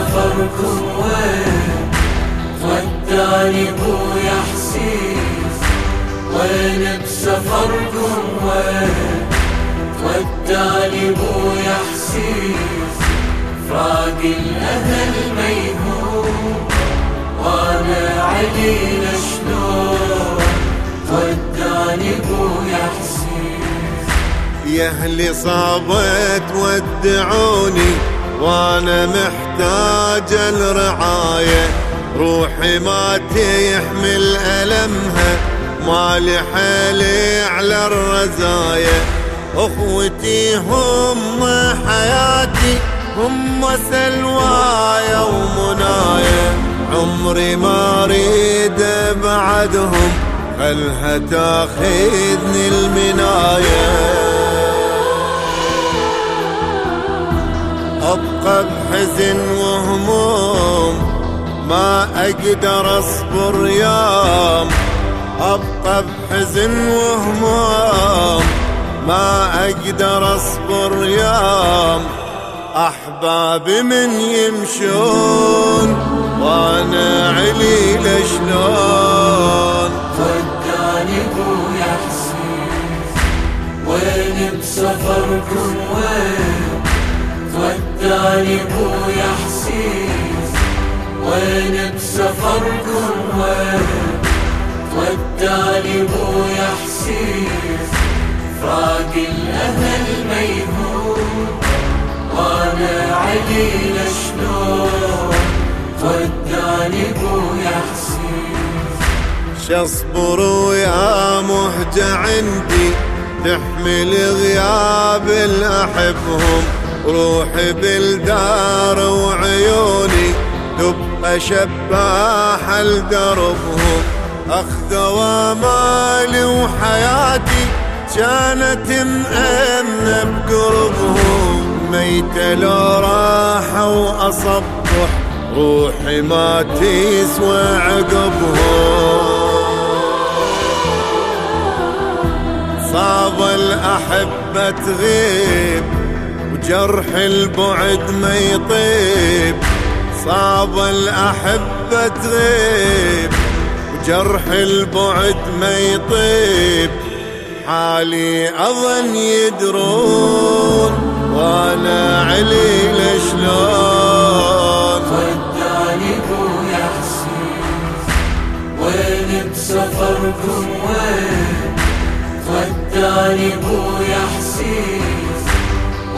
سفركم وين ودانكم يا وين بسفركم وين ودانكم يا حسيس فراق الأهل ميهون وانا علينا يا أهلي صابت ودعوني وأنا محتاج الرعاية. روحي ما تحمل ألمها. مالي حالي على الرزايا. أخوتي هم حياتي هم سلوايا ومنايا. عمري ما أريد بعدهم خلها تاخذني المنايه أبقى بحزن وهموم ما أقدر أصبر يوم. أبقى بحزن وهموم ما أقدر أصبر يوم. احبابي من يمشون وأنا علي لشلون؟ وداني أبويا حسين وين بسفركم وين؟ وداني ابويا حسين وين بسفركم وين؟ وداني ابويا حسين فراق الأهل ميهون وأنا علي لشلون وداني ابويا حسين. شصبر ويا مهجة عندي تحمل غياب الأحبهم. روحي بالدار وعيوني تبقى شباح لدربهم أخذوا مالي وحياتي كانت مأمنة بقربهم ميتة لو راحوا وأصبح روحي ما تسوى عقبهم صاب الأحبة تغيب وجرح البعد ما يطيب صاب الأحبة تغيب. وجرح البعد ما يطيب حالي أظن يدرون وأنا علي لشلون. وداني حسين وين بسفركم وين؟ وداني ابويا حسين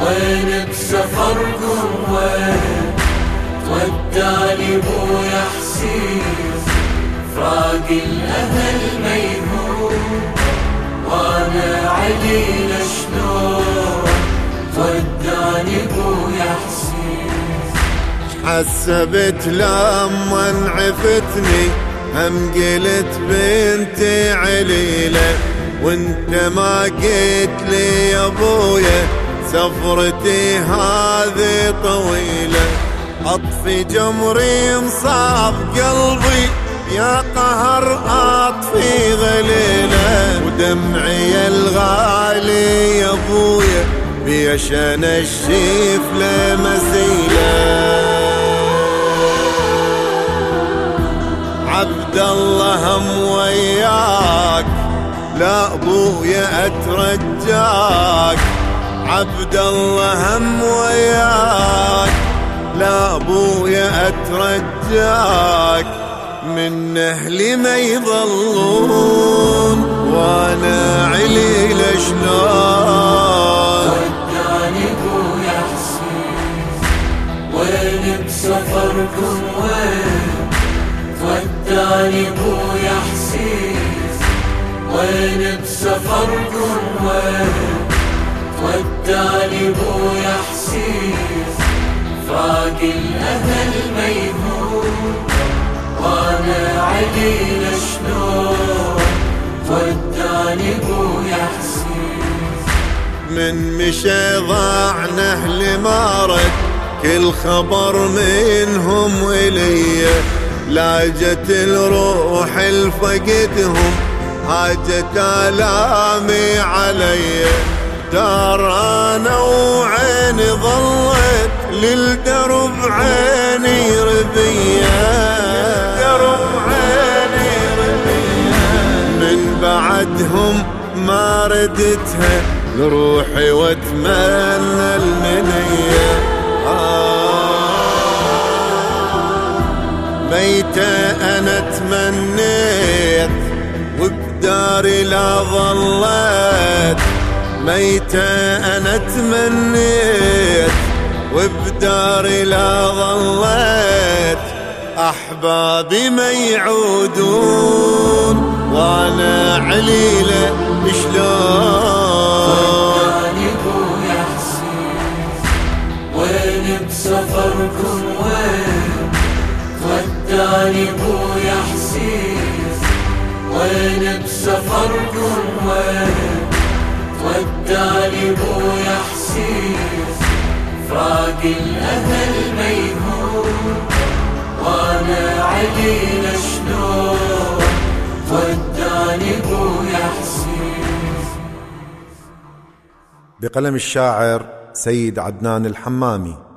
وين بسفركم وين؟ وداني ابويا حسين فراق الأهل ميهون. وأنا علي لشلون وداني ابويا حسين. حسبت لما عفتني هم قلت بنتي عليلة وانت ما قلت لي يا أبويا سفرتي هذه طويلة أطفي جمري انصاف قلبي يا قهر أطفي غليلة. ودمعي الغالي يا أبويا بيشان الشيف لمسيلة. عبد الله هم وياك لا أبويا أترجاك. عبد الله هم وياك. لا أبويا أترجاك. من أهلي ما يظلون. وأنا علي لشلون. وداني ابويا حسين وين بسفركم وين؟ وداني ابويا حسين وين بسفركم وين؟ وداني ابويا حسين. فراق الأهل ميهون وأنا علي لشلون وداني ابويا حسين. من مشى ضاعنا أهل مارد كل خبر منهم إلي. لاجت الروح الفقدهم هاجت آلامي علي. دار أنا وعيني ظلت للدرب عيني ربيه درب عيني ربيه من بعدهم ما ردتها لروحي واتمنى المنية آه. ميتة أنا تمنيت وبداري لا ظلت. ميتة أنا تمنيت وبداري لا ظلت أحبابي ما يعودون وأنا عليلة شلون؟ ابويا حسين وين بسفركم وين؟ وداني أبويا حسين. وين بسفركم وين؟ وداني ابويا حسين فراق الأهل ميهون وانا علينا شلون وداني ابويا حسين بقلم الشاعر سيد عدنان الحمامي.